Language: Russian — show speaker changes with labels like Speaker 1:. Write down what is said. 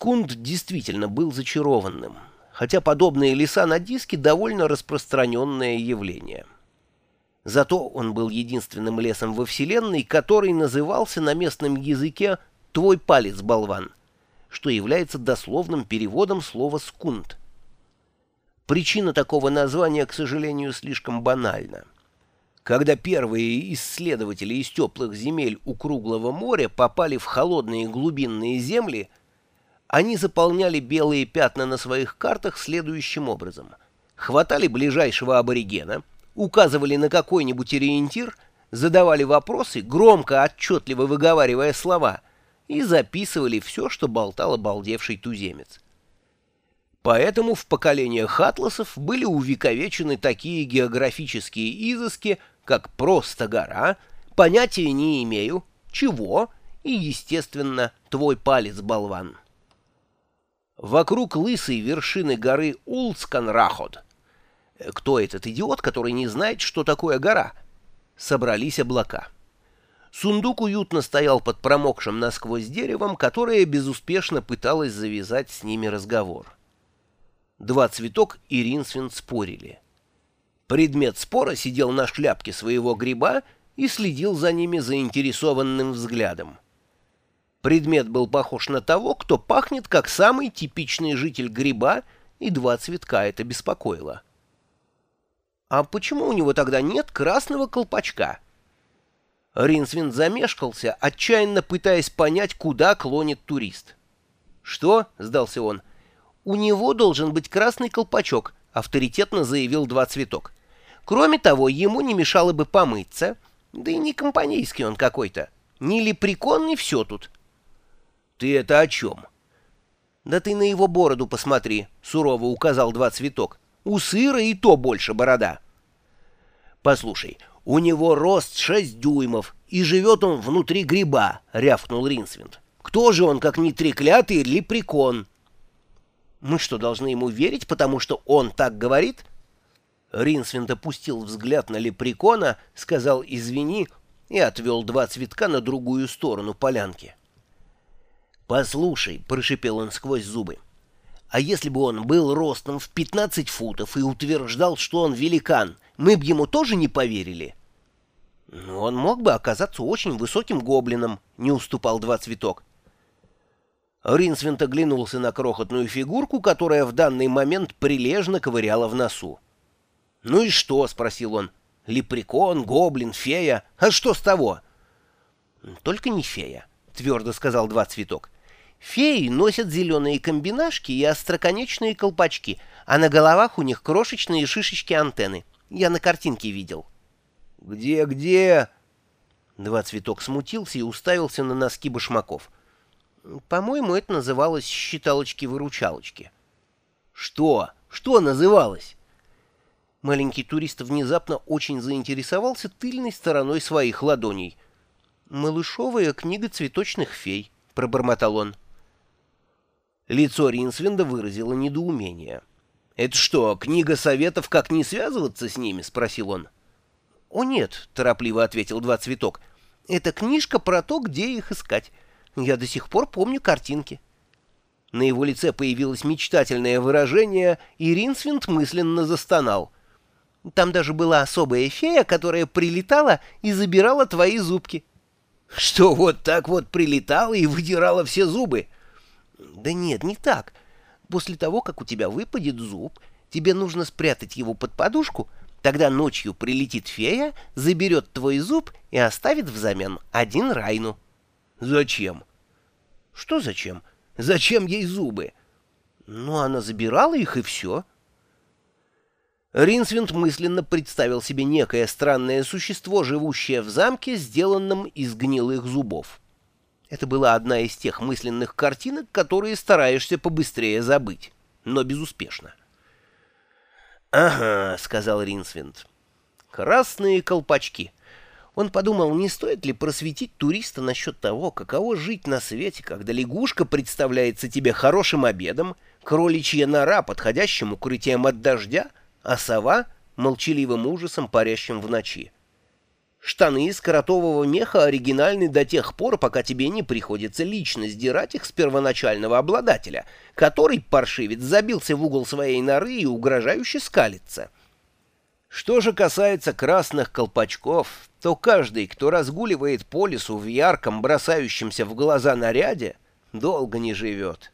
Speaker 1: Скунд действительно был зачарованным, хотя подобные леса на диске довольно распространенное явление. Зато он был единственным лесом во Вселенной, который назывался на местном языке «твой палец, болван», что является дословным переводом слова «скунд». Причина такого названия, к сожалению, слишком банальна. Когда первые исследователи из теплых земель у Круглого моря попали в холодные глубинные земли, они заполняли белые пятна на своих картах следующим образом. Хватали ближайшего аборигена, указывали на какой-нибудь ориентир, задавали вопросы, громко, отчетливо выговаривая слова, и записывали все, что болтал обалдевший туземец. Поэтому в поколениях атласов были увековечены такие географические изыски, как «просто гора», «понятия не имею», «чего» и, естественно, «твой палец, болван». Вокруг лысой вершины горы Улцканрахот. Кто этот идиот, который не знает, что такое гора? Собрались облака. Сундук уютно стоял под промокшим насквозь деревом, которое безуспешно пыталось завязать с ними разговор. Два цветок и Ринсвин спорили. Предмет спора сидел на шляпке своего гриба и следил за ними заинтересованным взглядом. Предмет был похож на того, кто пахнет, как самый типичный житель гриба, и два цветка это беспокоило. «А почему у него тогда нет красного колпачка?» Ринсвин замешкался, отчаянно пытаясь понять, куда клонит турист. «Что?» — сдался он. «У него должен быть красный колпачок», — авторитетно заявил два цветок. «Кроме того, ему не мешало бы помыться, да и не компанейский он какой-то. Не лепрекон, не все тут». «Ты это о чем?» «Да ты на его бороду посмотри», — сурово указал два цветок. «У сыра и то больше борода». «Послушай, у него рост шесть дюймов, и живет он внутри гриба», — рявкнул Ринсвинд. «Кто же он, как не треклятый лепрекон?» «Мы что, должны ему верить, потому что он так говорит?» Ринсвинд опустил взгляд на лепрекона, сказал «извини» и отвел два цветка на другую сторону полянки. «Послушай», — прошипел он сквозь зубы, — «а если бы он был ростом в пятнадцать футов и утверждал, что он великан, мы бы ему тоже не поверили?» «Ну, он мог бы оказаться очень высоким гоблином», — не уступал два цветок. Ринсвинт оглянулся на крохотную фигурку, которая в данный момент прилежно ковыряла в носу. «Ну и что?» — спросил он. «Лепрекон, гоблин, фея. А что с того?» «Только не фея», — твердо сказал два цветок. Феи носят зеленые комбинашки и остроконечные колпачки, а на головах у них крошечные шишечки-антенны. Я на картинке видел. «Где, где?» Два цветок смутился и уставился на носки башмаков. По-моему, это называлось «считалочки-выручалочки». «Что? Что называлось?» Маленький турист внезапно очень заинтересовался тыльной стороной своих ладоней. «Малышовая книга цветочных фей», — пробормотал он. Лицо Ринсвинда выразило недоумение. «Это что, книга советов, как не связываться с ними?» — спросил он. «О нет», — торопливо ответил Два Цветок. «Это книжка про то, где их искать. Я до сих пор помню картинки». На его лице появилось мечтательное выражение, и Ринсвинд мысленно застонал. «Там даже была особая фея, которая прилетала и забирала твои зубки». «Что, вот так вот прилетала и выдирала все зубы?» Да нет, не так. После того, как у тебя выпадет зуб, тебе нужно спрятать его под подушку, тогда ночью прилетит фея, заберет твой зуб и оставит взамен один райну. Зачем? Что зачем? Зачем ей зубы? Ну, она забирала их, и все. Ринсвинд мысленно представил себе некое странное существо, живущее в замке, сделанном из гнилых зубов. Это была одна из тех мысленных картинок, которые стараешься побыстрее забыть, но безуспешно. «Ага», — сказал Ринсвинд. «Красные колпачки». Он подумал, не стоит ли просветить туриста насчет того, каково жить на свете, когда лягушка представляется тебе хорошим обедом, кроличья нора подходящим укрытием от дождя, а сова — молчаливым ужасом, парящим в ночи. Штаны из коротового меха оригинальны до тех пор, пока тебе не приходится лично сдирать их с первоначального обладателя, который, паршивец, забился в угол своей норы и угрожающе скалится. Что же касается красных колпачков, то каждый, кто разгуливает по лесу в ярком, бросающемся в глаза наряде, долго не живет.